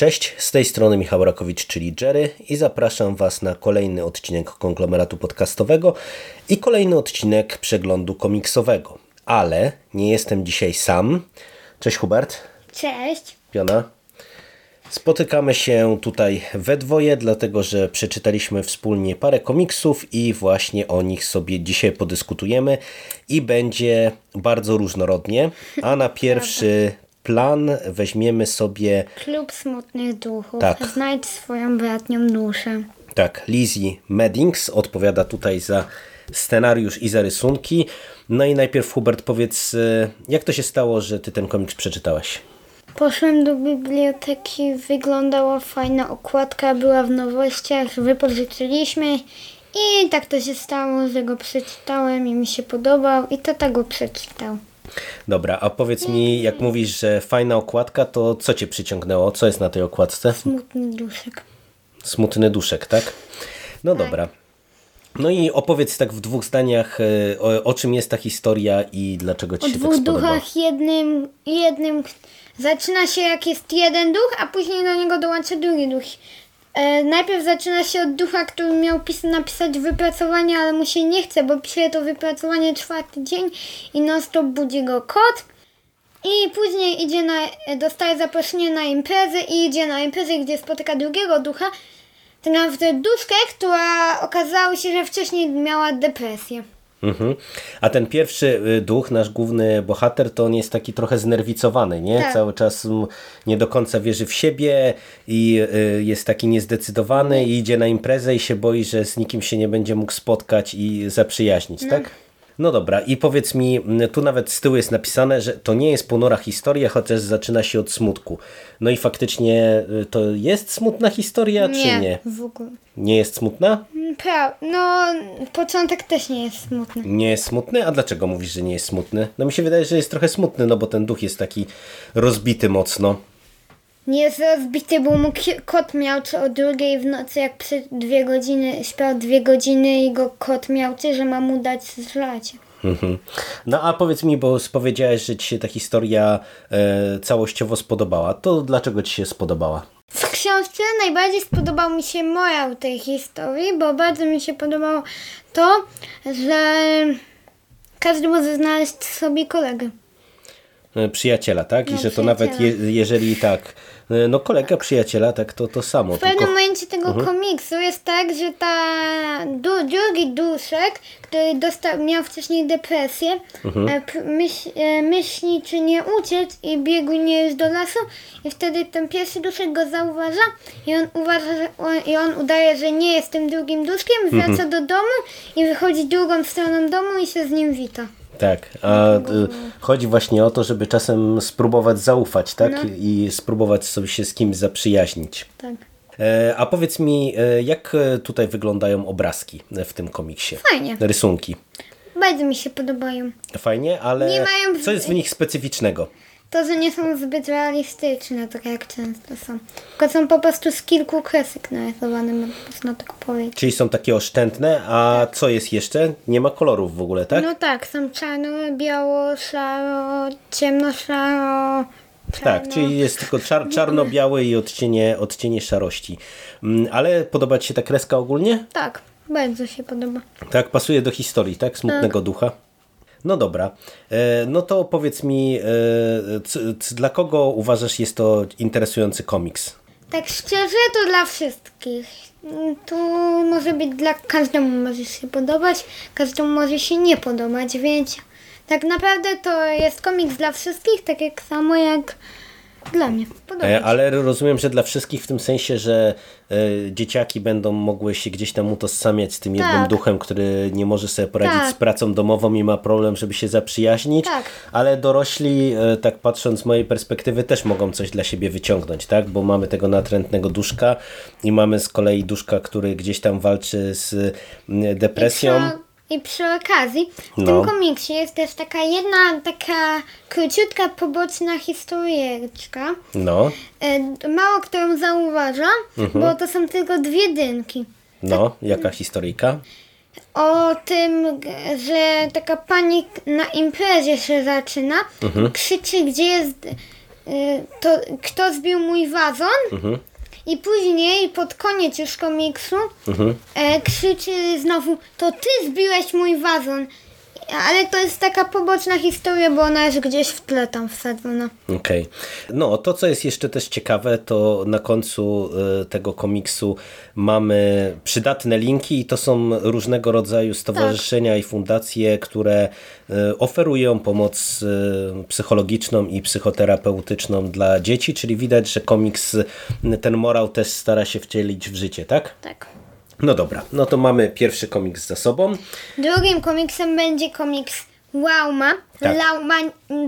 Cześć, z tej strony Michał Rakowicz, czyli Jerry i zapraszam Was na kolejny odcinek konglomeratu podcastowego i kolejny odcinek przeglądu komiksowego. Ale nie jestem dzisiaj sam. Cześć Hubert. Cześć. Piona. Spotykamy się tutaj we dwoje, dlatego że przeczytaliśmy wspólnie parę komiksów i właśnie o nich sobie dzisiaj podyskutujemy i będzie bardzo różnorodnie. A na pierwszy plan weźmiemy sobie Klub Smutnych Duchów. Tak. Znajdź swoją bratnią duszę. Tak, Lizzie Meddings odpowiada tutaj za scenariusz i za rysunki. No i najpierw Hubert powiedz, y, jak to się stało, że ty ten komiks przeczytałeś? Poszłem do biblioteki, wyglądała fajna okładka, była w nowościach, wypożyczyliśmy i tak to się stało, że go przeczytałem i mi się podobał i tata go przeczytał. Dobra, a powiedz mi, jak mówisz, że fajna okładka, to co cię przyciągnęło? Co jest na tej okładce? Smutny duszek. Smutny duszek, tak? No dobra. No i opowiedz tak w dwóch zdaniach, y, o, o czym jest ta historia i dlaczego ci O się tak dwóch spodobała. duchach, jednym, jednym zaczyna się jak jest jeden duch, a później do niego dołącza drugi duch. E, najpierw zaczyna się od ducha, który miał pis napisać wypracowanie, ale mu się nie chce, bo pisze to wypracowanie czwarty dzień i non stop budzi go kot. I później idzie na, e, dostaje zaproszenie na imprezę i idzie na imprezę, gdzie spotyka drugiego ducha. Naprawdę duszkę, która okazało się, że wcześniej miała depresję. Mhm. A ten pierwszy y, duch, nasz główny bohater, to on jest taki trochę znerwicowany, nie? Tak. Cały czas nie do końca wierzy w siebie i y, jest taki niezdecydowany i idzie na imprezę i się boi, że z nikim się nie będzie mógł spotkać i zaprzyjaźnić, tak? No dobra, i powiedz mi, mm, tu nawet z tyłu jest napisane, że to nie jest ponura historia, chociaż zaczyna się od smutku. No i faktycznie y, to jest smutna historia, czy nie? w ogóle. Nie jest smutna? Pra, no, początek też nie jest smutny. Nie jest smutny? A dlaczego mówisz, że nie jest smutny? No mi się wydaje, że jest trochę smutny, no bo ten duch jest taki rozbity mocno. Nie jest rozbity, bo mu kot miał czy o drugiej w nocy, jak przez dwie godziny, śpiał dwie godziny i go kot miał czy, że ma mu dać zżrać. Mhm. No a powiedz mi, bo powiedziałeś, że ci się ta historia e, całościowo spodobała. To dlaczego ci się spodobała? W książce najbardziej spodobał mi się morał tej historii, bo bardzo mi się podobało to, że każdy może znaleźć sobie kolegę. E, Przyjaciela, tak? I No, że to nawet je, jeżeli tak, e, no kolega przyjaciela, tak, to to samo. W pewnym Tylko, momencie tego komiksu jest tak, że ta du, drugi duszek, który dostał, miał wcześniej depresję, myśl, e, myśli czy nie uciec i biegnie już do lasu i wtedy ten pierwszy duszek go zauważa i on uważa, że on, i on udaje, że nie jest tym drugim duszkiem, wraca do domu i wychodzi drugą stroną domu i się z nim wita. Tak, a e, chodzi właśnie o to, żeby czasem spróbować zaufać, tak? No. I spróbować sobie się z kimś zaprzyjaźnić. Tak. E, A powiedz mi, e, jak e, tutaj wyglądają obrazki w tym komiksie? Fajnie. Rysunki. Bardzo mi się podobają. Fajnie, ale Nie mają- co jest w nich specyficznego? To, że nie są zbyt realistyczne, tak jak często są. Tylko są po prostu z kilku kresek narysowane, można tak powiedzieć. Czyli są takie oszczędne, a co jest jeszcze? Nie ma kolorów w ogóle, tak? No tak, są czarno, biało, szaro, ciemno, szaro. tak, czyli jest tylko czar czarno-biały i odcienie, odcienie szarości. Mm, Ale podoba Ci się ta kreska ogólnie? Tak, bardzo się podoba. Tak, pasuje do historii, tak? Smutnego ducha. No dobra, e, no to powiedz mi, e, dla kogo uważasz jest to interesujący komiks? Tak szczerze, to dla wszystkich. Mm, Tu może być dla każdemu może się podobać, każdemu może się nie podobać, więc tak naprawdę to jest komiks dla wszystkich, tak jak samo jak dla mnie. E, się. Ale rozumiem, że dla wszystkich w tym sensie, że e, dzieciaki będą mogły się gdzieś tam utożsamiać z tym jednym Tak. duchem, który nie może sobie poradzić Tak. z pracą domową i ma problem, żeby się zaprzyjaźnić. Tak. Ale dorośli, e, tak patrząc z mojej perspektywy, też mogą coś dla siebie wyciągnąć, tak? Bo mamy tego natrętnego duszka i mamy z kolei duszka, który gdzieś tam walczy z mm, depresją. I przy, okazji, w No. tym komiksie jest też taka jedna, taka króciutka, poboczna historyjeczka. No, E, Mało kto ją zauważa, Mhm. bo to są tylko dwie dynki. no, jaka historyjka? O tym, g- że taka pani na imprezie się zaczyna, Mhm. krzyczy, gdzie jest y, to kto zbił mój wazon. I później pod koniec już komiksu e, krzyczy znowu, to ty zbiłeś mój wazon. Ale to jest taka poboczna historia, bo ona jest gdzieś w tle tam wsadzona. Okej. No, to co jest jeszcze też ciekawe, to na końcu y, tego komiksu mamy przydatne linki i to są różnego rodzaju stowarzyszenia i fundacje, które y, oferują pomoc y, psychologiczną i psychoterapeutyczną dla dzieci, czyli widać, że komiks ten morał też stara się wcielić w życie, tak? Tak. No dobra, no to mamy pierwszy komiks za sobą. Drugim komiksem będzie komiks Lauma. Tak. Lauma,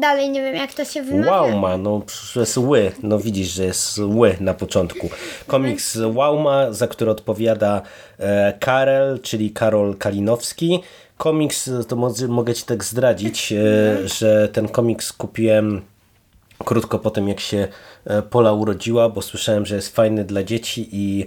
dalej nie wiem jak to się wymawia. Wauma, no jest ły, no widzisz, że jest ły na początku. Komiks Wauma, za który odpowiada e, Karel, czyli Karol Kalinowski. Komiks, to mogę Ci tak zdradzić, e, że ten komiks kupiłem krótko po tym, jak się e, Pola urodziła, bo słyszałem, że jest fajny dla dzieci i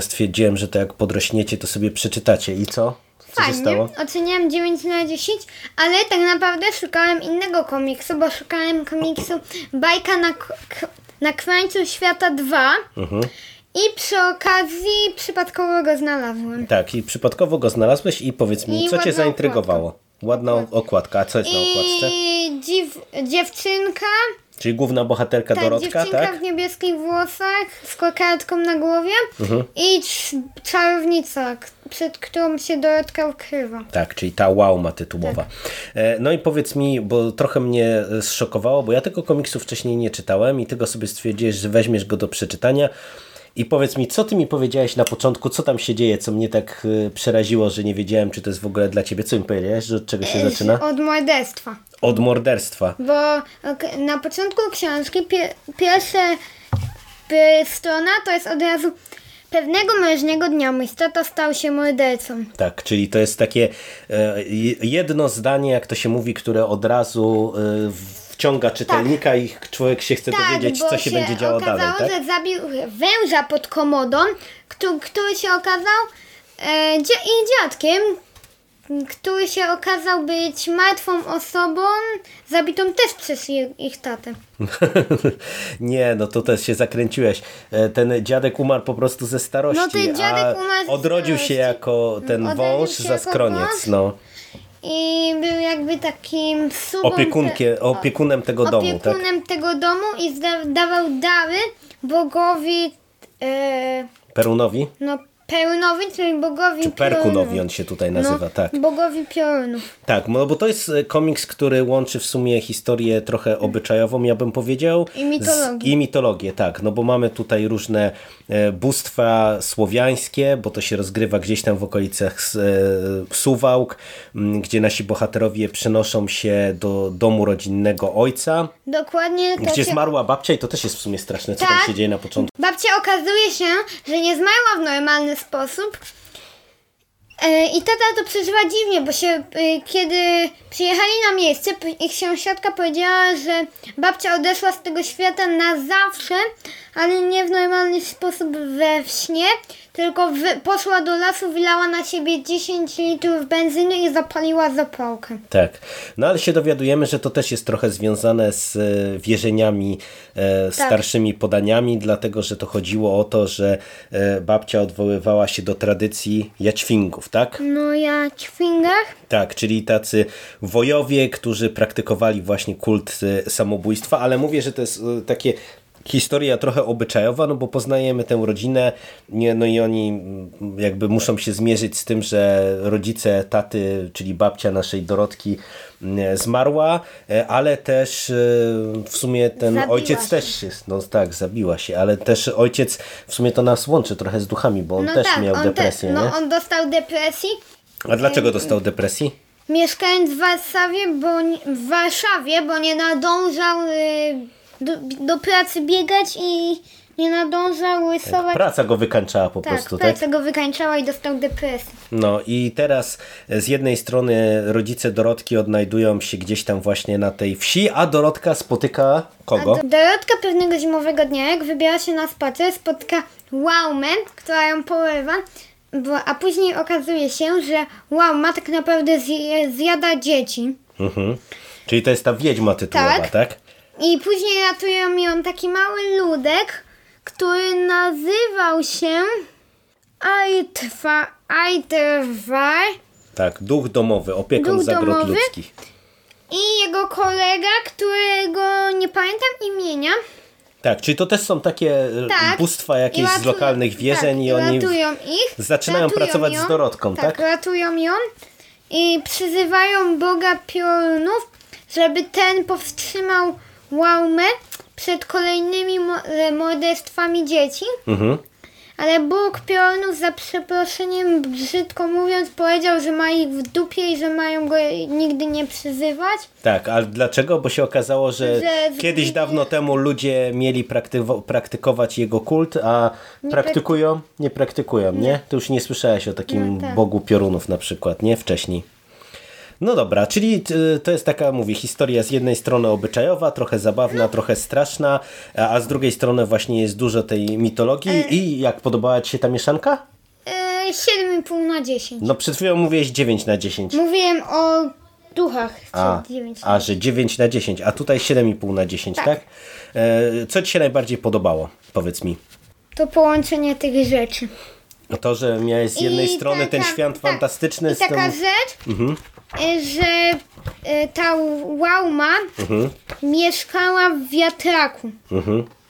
stwierdziłem, że to jak podrośniecie, to sobie przeczytacie. I co? Co Fajnie, stało? oceniam 9 na 10, ale tak naprawdę szukałem innego komiksu, bo szukałem komiksu Bajka na, na krańcu świata 2 Mhm. i przy okazji przypadkowo go znalazłem. Tak, i przypadkowo go znalazłeś i powiedz mi, I co Cię zaintrygowało? Ładna okładka, a co jest na okładce? I dziw, dziewczynka, Czyli główna bohaterka ta Dorotka, dziewczynka tak? w niebieskich włosach z kokardką na głowie Mhm. i cz- czarownica, przed którą się Dorotka ukrywa. Tak, czyli ta łauma tytułowa. E, No i powiedz mi, bo trochę mnie zszokowało, bo ja tego komiksu wcześniej nie czytałem i tego sobie stwierdziłeś, że weźmiesz go do przeczytania. I powiedz mi, co ty mi powiedziałeś na początku, co tam się dzieje, co mnie tak e, przeraziło, że nie wiedziałem, czy to jest w ogóle dla ciebie. Co mi powiedziałeś, że od czego się zaczyna? Od morderstwa. Od morderstwa. Bo na początku książki pie, pierwsza y, strona to jest od razu pewnego mężnego dnia mój tata stał się mordercą. Tak, czyli to jest takie e, jedno zdanie, jak to się mówi, które od razu e, wciąga czytelnika i człowiek się chce dowiedzieć, Tak, bo co się, będzie działo okazało, dalej. Tak? że zabił węża pod komodą, który, który się okazał e, dzia, dziadkiem, który się okazał być martwą osobą, zabitą też przez ich, ich tatę. Nie, no to też się zakręciłeś. E, Ten dziadek umarł po prostu ze starości, No ten dziadek a umarł odrodził się jako ten wąż się za skroniec. No. I był jakby takim subą Opiekunkie, te- opiekunem tego domu, tak? opiekunem tego domu i dawał dary bogowi e, Perunowi? no pełnowi, czyli bogowi Czy Perkunowi on się tutaj nazywa, no, tak. Bogowi piorunów. Tak, no bo to jest e, komiks, który łączy w sumie historię trochę obyczajową, ja bym powiedział. I mitologię. Z, I mitologię, tak. No bo mamy tutaj różne e, bóstwa słowiańskie, bo to się rozgrywa gdzieś tam w okolicach e, Suwałk, gdzie nasi bohaterowie przenoszą się do domu rodzinnego ojca, Dokładnie to gdzie się... zmarła babcia i to też jest w sumie straszne, co tam Tak. się dzieje na początku. Babcia okazuje się, że nie zmarła w normalny sposób. E, I tata to przeżywa dziwnie, bo się, e, kiedy przyjechali na miejsce, ich sąsiadka powiedziała, że babcia odeszła z tego świata na zawsze, ale nie w normalny sposób we śnie, tylko w, poszła do lasu, wylała na siebie 10 litrów benzyny i zapaliła zapałkę. Tak, no ale się dowiadujemy, że to też jest trochę związane z e, wierzeniami e, starszymi podaniami, dlatego że to chodziło o to, że e, babcia odwoływała się do tradycji jaćwingów, tak? No ja ćwingach. Tak, czyli tacy wojowie, którzy praktykowali właśnie kult e, samobójstwa, ale mówię, że to jest e, takie historia trochę obyczajowa, no bo poznajemy tę rodzinę, nie, no i oni jakby muszą się zmierzyć z tym, że rodzice taty, czyli babcia naszej Dorotki mm, zmarła, e, ale też e, w sumie ten Zabiła ojciec się. też jest, no tak, zabiła się, ale też ojciec w sumie to nas łączy trochę z duchami, bo on No też tak, miał on, depresję, te, nie? no, on dostał depresji. A dlaczego dostał depresji? Mieszkając w Warszawie, bo nie- w Warszawie, bo nie nadążał y, do, do pracy biegać i nie nadążał rysować. Praca go wykańczała po tak, prostu, tak? praca go wykańczała i dostał depresję. No i teraz z jednej strony rodzice Dorotki odnajdują się gdzieś tam właśnie na tej wsi, a Dorotka spotyka kogo? Do- Dorotka pewnego zimowego dnia, jak wybiera się na spacer, spotyka Łaumę, która ją porywa, a później okazuje się, że Łauma tak naprawdę zjada dzieci. Mhm. Czyli to jest ta wiedźma tytułowa, Tak. tak? I później ratują ją taki mały ludek, który nazywał się Aitwa, Aitwar Tak, duch domowy, opiekun Duch zagród domowy? ludzkich. i jego kolega, którego nie pamiętam imienia. Tak, czyli to też są takie e, Tak. bóstwa jakieś I z ratują- lokalnych wierzeń tak, i oni ratują ich. zaczynają ratują pracować ją, z Dorotką, tak? ratują ją i przyzywają Boga Piorunów, żeby ten powstrzymał Łaumę przed kolejnymi e, morderstwami dzieci. Mhm. Ale Bóg Piorunów za przeproszeniem, brzydko mówiąc, powiedział, że ma ich w dupie i że mają go nigdy nie przyzywać. Tak, ale dlaczego? Bo się okazało, że, Że kiedyś dawno temu ludzie mieli praktykować jego kult, a praktykują? Nie praktykują, nie? To już nie słyszałeś o takim No tak. Bogu piorunów na przykład, nie? Wcześniej. No dobra, czyli y, to jest taka, mówię, historia z jednej strony obyczajowa, trochę zabawna, No. trochę straszna, a z drugiej strony właśnie jest dużo tej mitologii. E. I jak podobała Ci się ta mieszanka? E, 7,5 na 10. No przed chwilą mówiłeś 9 na 10. Mówiłem o duchach. A, czyli 9 a, że 9 na 10, a tutaj 7,5 na 10, tak? Tak. E, co Ci się najbardziej podobało? Powiedz mi. To połączenie tych rzeczy. To, że miałeś z jednej I strony ten taka- świat tak, fantastyczny I z taka rzecz, y, że y, ta łauma mieszkała w wiatraku.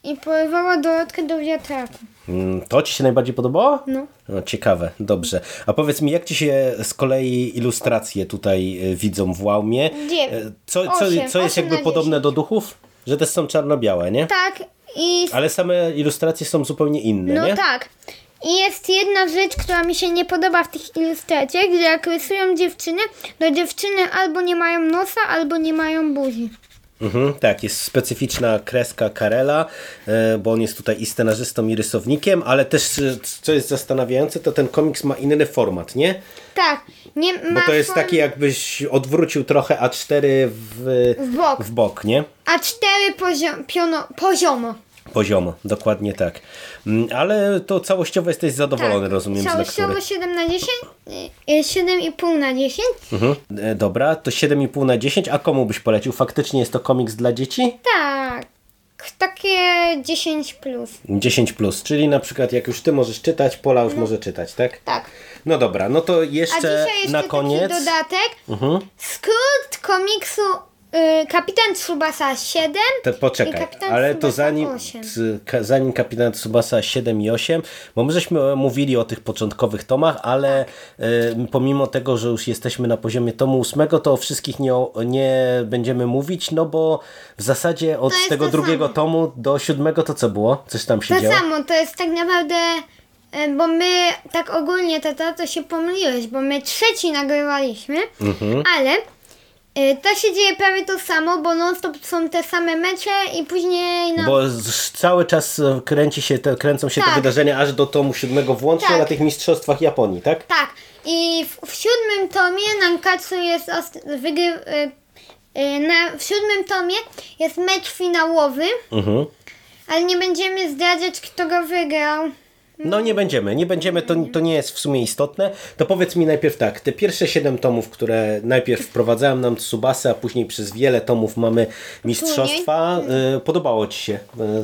I porywała Dorotkę do wiatraku. Mm, To Ci się najbardziej podobało? No. No, ciekawe, dobrze. A powiedz mi, jak Ci się z kolei ilustracje tutaj e, widzą w Łaumie? Dziew- E, Co, co, co jest jakby podobne do duchów? Że też są czarno-białe, nie? Tak, i Ale same ilustracje są zupełnie inne, no nie? tak. I jest jedna rzecz, która mi się nie podoba w tych ilustracjach, że jak rysują dziewczyny, to dziewczyny albo nie mają nosa, albo nie mają buzi. Mhm, tak, jest specyficzna kreska Karela, e, bo on jest tutaj i scenarzystą, i rysownikiem, ale też, e, co jest zastanawiające, to ten komiks ma inny format, nie? Tak, nie ma Bo to jest taki, jakbyś odwrócił trochę A4 w, W bok. w bok, nie? A cztery poziom, piono, poziomo. Poziomo, dokładnie tak. Mm, Ale to całościowo jesteś zadowolony, rozumiem, z lektury. Tak. Całościowo 7 na 10, y, y, 7,5 na 10. Mhm. E, Dobra, to 7,5 na 10, a komu byś polecił? Faktycznie jest to komiks dla dzieci? Tak, takie 10 plus. 10 plus, czyli na przykład jak już ty możesz czytać, Pola już może czytać, tak? Tak. No dobra, no to A jeszcze dzisiaj jeszcze na koniec. Mhm. taki dodatek. Skrót komiksu y, Kapitan Tsubasa 7 To poczekaj, Kapitan ale to Tsubasa zanim, 8. c- ka- zanim Kapitan Tsubasa 7 i 8, bo my żeśmy mówili o tych początkowych tomach, ale Tak. y, pomimo tego, że już jesteśmy na poziomie tomu 8, to o wszystkich nie, nie będziemy mówić, no bo w zasadzie od To tego to drugiego samo. tomu do siódmego to co było? Coś tam się To działo? samo, to jest tak naprawdę, y, bo my tak ogólnie tata, to się pomyliłeś, bo my trzeci nagrywaliśmy, Mhm. ale to się dzieje prawie to samo, bo non stop są te same mecze i później na Bo z, cały czas e, kręci się te, kręcą się te Tak. wydarzenia aż do tomu siódmego włącznie Tak. na tych mistrzostwach Japonii, tak? Tak, i w, w siódmym tomie Nankatsu jest wygry... Y, y, na, w siódmym tomie jest mecz finałowy, Mhm. ale nie będziemy zdradzać, kto go wygrał. No nie będziemy, nie będziemy, to, to nie jest w sumie istotne. To powiedz mi najpierw tak, te pierwsze 7 tomów, które najpierw wprowadzają nam Tsubasę, a później przez wiele tomów mamy mistrzostwa, y, podobało Ci się y,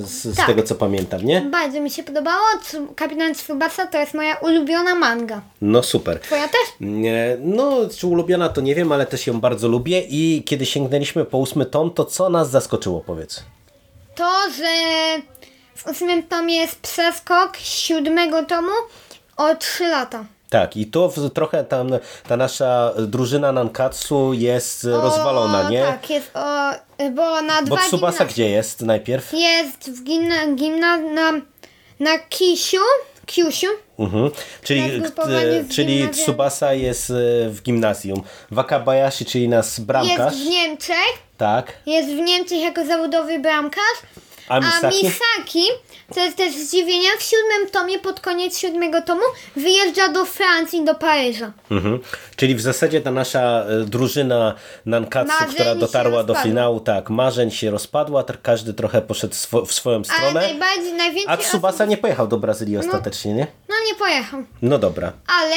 z, z Tak. tego co pamiętam, nie? Bardzo mi się podobało. Kapitan Tsubasa to jest moja ulubiona manga. No super. Twoja też? Nie, No, czy ulubiona to nie wiem, ale też ją bardzo lubię i kiedy sięgnęliśmy po ósmy tom, to co nas zaskoczyło, powiedz? To, że w ósmym tomie jest przeskok siódmego tomu o 3 lata. Tak, i to trochę tam ta nasza drużyna Nankatsu jest O, rozwalona, nie? Tak, jest o... Bo na Bo dwa Tsubasa gimna- gdzie jest najpierw? Jest w gimna, gimna na, na Kisiu, Kiusiu. Mhm. Czyli, czyli. Tsubasa jest e, w gimnazjum. Wakabayashi, czyli nas bramkarz. Jest w Niemczech. Tak. Jest w Niemczech jako zawodowy bramkarz. A Misaki? Misaki, co jest też zdziwienia, w siódmym tomie, pod koniec siódmego tomu, wyjeżdża do Francji, do Paryża. Mhm. Czyli w zasadzie ta nasza e, drużyna Nankatsu, Marzeń która dotarła do finału, tak, marzeń się rozpadła, każdy trochę poszedł swo- w swoją Ale stronę. najbardziej, najwięcej... A Tsubasa nie pojechał do Brazylii ostatecznie, nie? No nie pojechał. No dobra. Ale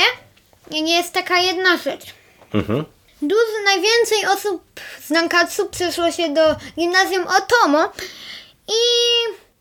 nie jest taka jedna rzecz. Mhm. dużo, najwięcej osób z Nankatsu przeszło się do gimnazjum Otomo i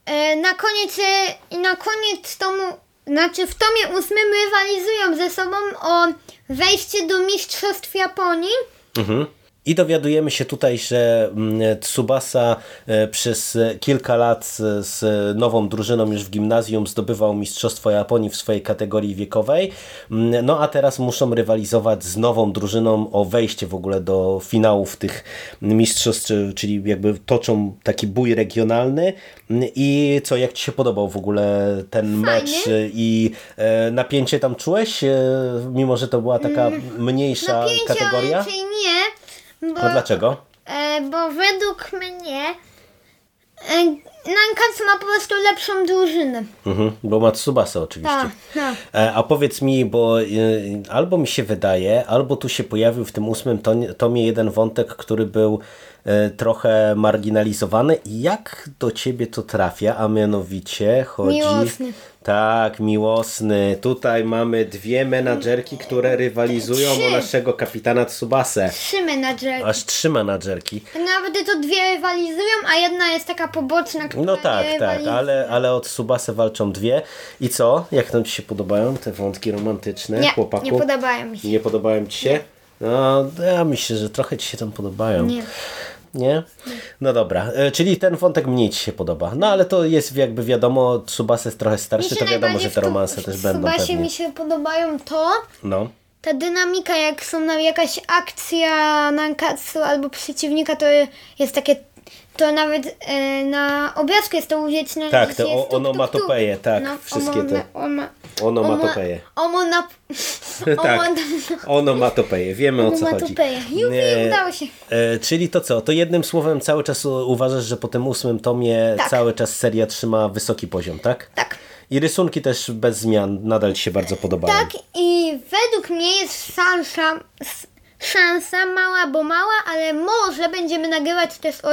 e, na koniec, e, na koniec tomu, znaczy w tomie ósmym rywalizują ze sobą o wejście do Mistrzostw Japonii. Mhm. I dowiadujemy się tutaj, że mm, Tsubasa e, przez kilka lat z- nową drużyną już w gimnazjum zdobywał Mistrzostwo Japonii w swojej kategorii wiekowej. Mm, No a teraz muszą rywalizować z nową drużyną o wejście w ogóle do finałów tych mistrzostw, czy- czyli jakby toczą taki bój regionalny. Mm, I co, jak Ci się podobał w ogóle ten mecz i e, napięcie tam czułeś, e, mimo że to była taka mniejsza Napięcie kategoria? raczej nie, bo, A dlaczego? e, bo według mnie e, Nankatsu ma po prostu lepszą drużynę. Mhm, bo ma Tsubasa oczywiście. Tak, tak. E, A powiedz mi, bo y, albo mi się wydaje, albo tu się pojawił w tym ósmym tomie jeden wątek, który był e, trochę marginalizowany. Jak do ciebie to trafia? A mianowicie chodzi... Miłosny. Tak, miłosny. Tutaj mamy dwie menadżerki, które rywalizują Trzy. o naszego kapitana Tsubasę. Trzy menadżery. Aż trzy menadżerki. Nawet to dwie rywalizują, a jedna jest taka poboczna, która No nie tak, tak, ale, ale od Subasę walczą dwie. I co? Jak nam Ci się podobają te wątki romantyczne Nie, chłopaku? nie podobają mi się. Nie podobają Ci się? No, ja myślę, że trochę Ci się tam podobają. Nie. Nie? No dobra, e, czyli ten wątek mniej Ci się podoba. No ale to jest jakby wiadomo, Tsubasa jest trochę starszy, to wiadomo, że te romanse też będą Tsubasie pewnie. mi się podobają to, No. ta dynamika, jak są na jakaś akcja Nankatsu albo przeciwnika, to jest takie, to nawet e, na obrazku jest to uwiecznione. Tak, że te jest o- onomatopeje, tak, wszystkie te Oma, Onomatopeje. Omona, tak, onomatopeje, wiemy o co chodzi. Jupi, Nie, udało się. E, czyli to co, to jednym słowem cały czas uważasz, że po tym ósmym tomie Tak. cały czas seria trzyma wysoki poziom, tak? tak. I rysunki też bez zmian nadal Ci się bardzo podobają. Tak i według mnie jest szansa, s- szansa mała, bo mała, ale może będziemy nagrywać też o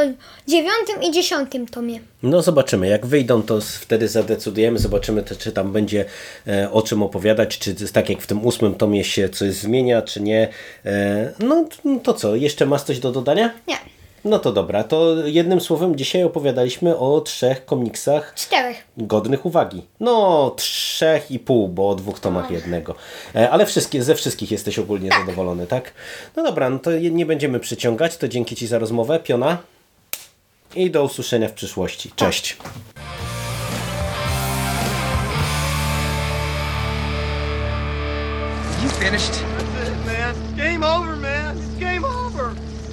dziewiątym i dziesiątym tomie. No zobaczymy, jak wyjdą to wtedy zadecydujemy, zobaczymy też, czy tam będzie e, o czym opowiadać, czy to tak jak w tym ósmym tomie się coś zmienia, czy nie. E, no to co, jeszcze masz coś do dodania? Nie, No to dobra, to jednym słowem dzisiaj opowiadaliśmy o trzech komiksach czterech. godnych uwagi. No, trzech i pół, bo o dwóch tomach jednego. E, Ale wszystkie, ze wszystkich jesteś ogólnie zadowolony, tak? No dobra, no to nie będziemy przyciągać, to dzięki Ci za rozmowę, Piona. I do usłyszenia w przyszłości. Cześć. You finished? That's it, man. Game over, man. It's game over.